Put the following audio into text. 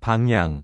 방향